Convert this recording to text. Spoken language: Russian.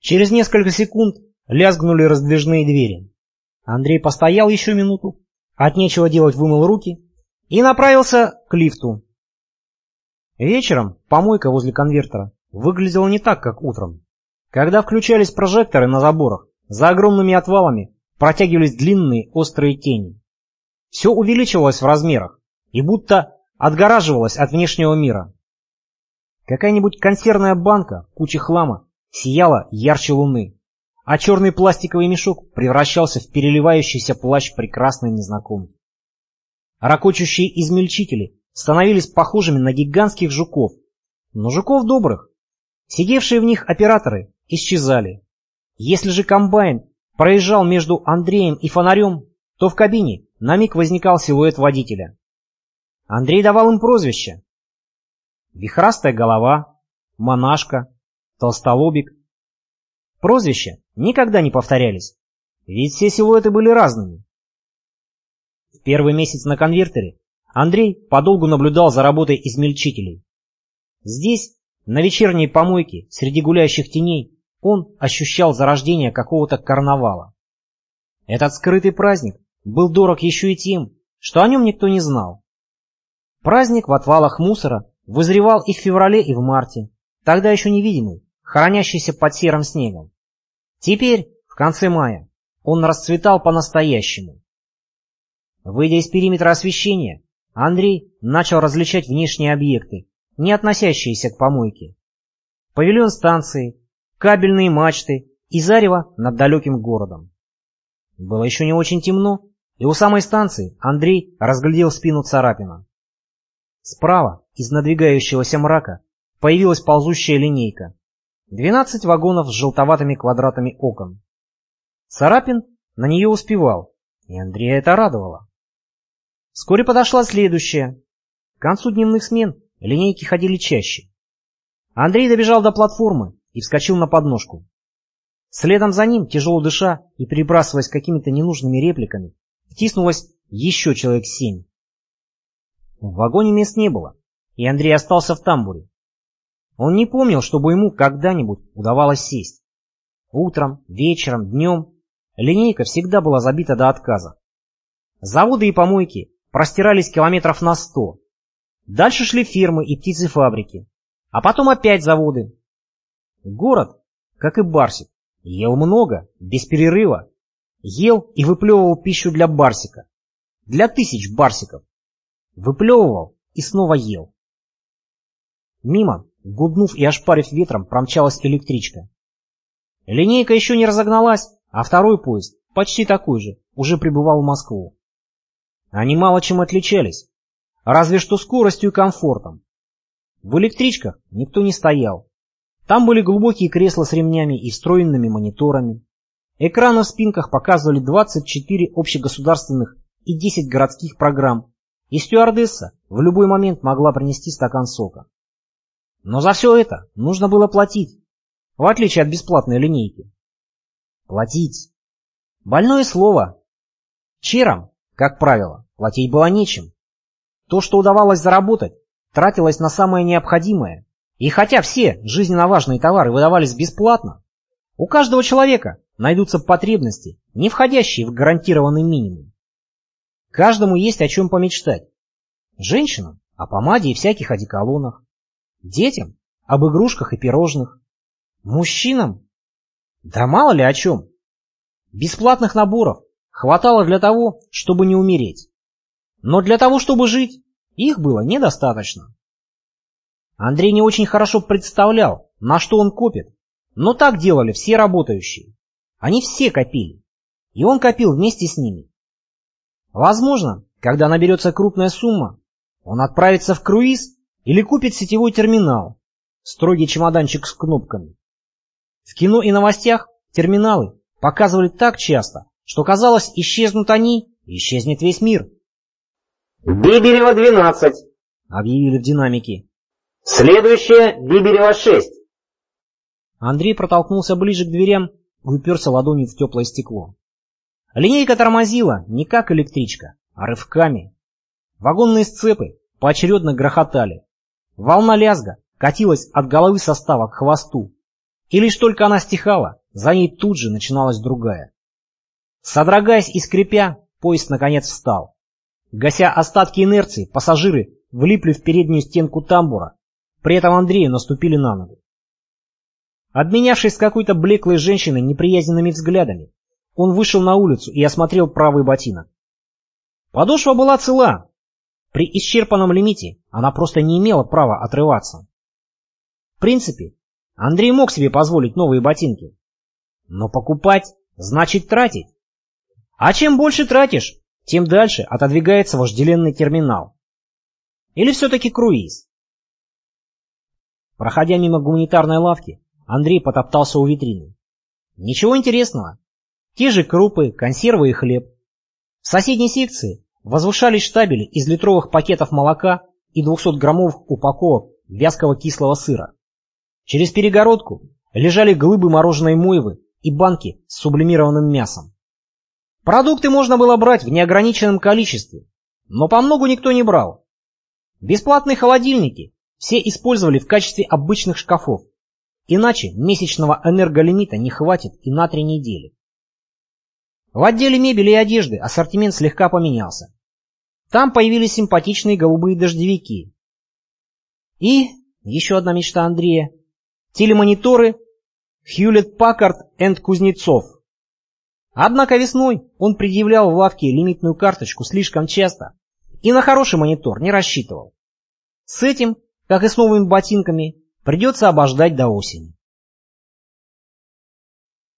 Через несколько секунд лязгнули раздвижные двери. Андрей постоял еще минуту, от нечего делать вымыл руки и направился к лифту. Вечером помойка возле конвертера выглядела не так, как утром. Когда включались прожекторы на заборах, за огромными отвалами протягивались длинные острые тени. Все увеличивалось в размерах и будто отгораживалось от внешнего мира. Какая-нибудь консервная банка, куча хлама, сияла ярче луны, а черный пластиковый мешок превращался в переливающийся плащ прекрасной незнакомки. Ракочущие измельчители становились похожими на гигантских жуков, но жуков добрых. Сидевшие в них операторы исчезали. Если же комбайн проезжал между Андреем и фонарем, то в кабине на миг возникал силуэт водителя. Андрей давал им прозвища. Вихрастая голова, монашка, толстолобик. Прозвища никогда не повторялись, ведь все силуэты были разными. В первый месяц на конвертере Андрей подолгу наблюдал за работой измельчителей. Здесь, на вечерней помойке, среди гуляющих теней, он ощущал зарождение какого-то карнавала. Этот скрытый праздник был дорог еще и тем, что о нем никто не знал. Праздник в отвалах мусора вызревал и в феврале, и в марте, тогда еще невидимый, хранящийся под серым снегом. Теперь, в конце мая, он расцветал по-настоящему. Выйдя из периметра освещения, Андрей начал различать внешние объекты, не относящиеся к помойке. Павильон станции, кабельные мачты и зарево над далеким городом. Было еще не очень темно, и у самой станции Андрей разглядел спину Царапина. Справа, из надвигающегося мрака, появилась ползущая линейка. Двенадцать вагонов с желтоватыми квадратами окон. Царапин на нее успевал, и Андрея это радовало. Вскоре подошла следующая. К концу дневных смен линейки ходили чаще. Андрей добежал до платформы и вскочил на подножку. Следом за ним, тяжело дыша и перебрасываясь какими-то ненужными репликами, втиснулось еще человек семь. В вагоне мест не было, и Андрей остался в тамбуре. Он не помнил, чтобы ему когда-нибудь удавалось сесть. Утром, вечером, днем линейка всегда была забита до отказа. Заводы и помойки простирались километров на сто. Дальше шли фермы и птицефабрики, а потом опять заводы. Город, как и Барсик, ел много, без перерыва. Ел и выплевывал пищу для Барсика. Для тысяч Барсиков. Выплевывал и снова ел. Мимо, гуднув и ошпарив ветром, промчалась электричка. Линейка еще не разогналась, а второй поезд, почти такой же, уже прибывал в Москву. Они мало чем отличались, разве что скоростью и комфортом. В электричках никто не стоял. Там были глубокие кресла с ремнями и встроенными мониторами. Экраны в спинках показывали 24 общегосударственных и 10 городских программ, и стюардесса в любой момент могла принести стакан сока. Но за все это нужно было платить, в отличие от бесплатной линейки. Платить. Больное слово. Черам как правило, платить было нечем. То, что удавалось заработать, тратилось на самое необходимое. И хотя все жизненно важные товары выдавались бесплатно, у каждого человека найдутся потребности, не входящие в гарантированный минимум. Каждому есть о чем помечтать. Женщинам – о помаде и всяких одеколонах. Детям – об игрушках и пирожных. Мужчинам – да мало ли о чем. Бесплатных наборов хватало для того, чтобы не умереть. Но для того, чтобы жить, их было недостаточно. Андрей не очень хорошо представлял, на что он копит, но так делали все работающие. Они все копили, и он копил вместе с ними. Возможно, когда наберется крупная сумма, он отправится в круиз или купит сетевой терминал, строгий чемоданчик с кнопками. В кино и новостях терминалы показывали так часто, что казалось, исчезнут они, исчезнет весь мир. «Биберева 12», — объявили в динамике. «Следующее Биберева 6». Андрей протолкнулся ближе к дверям и уперся ладонью в теплое стекло. Линейка тормозила не как электричка, а рывками. Вагонные сцепы поочередно грохотали. Волна лязга катилась от головы состава к хвосту. И лишь только она стихала, за ней тут же начиналась другая. Содрогаясь и скрипя, поезд наконец встал. Гася остатки инерции, пассажиры влипли в переднюю стенку тамбура, при этом Андрею наступили на ногу. Обменявшись с какой-то блеклой женщиной неприязненными взглядами, он вышел на улицу и осмотрел правый ботинок. Подошва была цела. При исчерпанном лимите она просто не имела права отрываться. В принципе, Андрей мог себе позволить новые ботинки. Но покупать значит тратить. А чем больше тратишь, тем дальше отодвигается вожделенный терминал. Или все-таки круиз. Проходя мимо гуманитарной лавки, Андрей потоптался у витрины. Ничего интересного. Те же крупы, консервы и хлеб. В соседней секции возвышались штабели из литровых пакетов молока и 200-граммовых упаковок вязкого кислого сыра. Через перегородку лежали глыбы мороженой мойвы и банки с сублимированным мясом. Продукты можно было брать в неограниченном количестве, но по многу никто не брал. Бесплатные холодильники все использовали в качестве обычных шкафов, иначе месячного энерголимита не хватит и на три недели. В отделе мебели и одежды ассортимент слегка поменялся. Там появились симпатичные голубые дождевики. И еще одна мечта Андрея телемониторы Hewlett Packard энд Кузнецов. Однако весной он предъявлял в лавке лимитную карточку слишком часто и на хороший монитор не рассчитывал. С этим, как и с новыми ботинками, придется обождать до осени.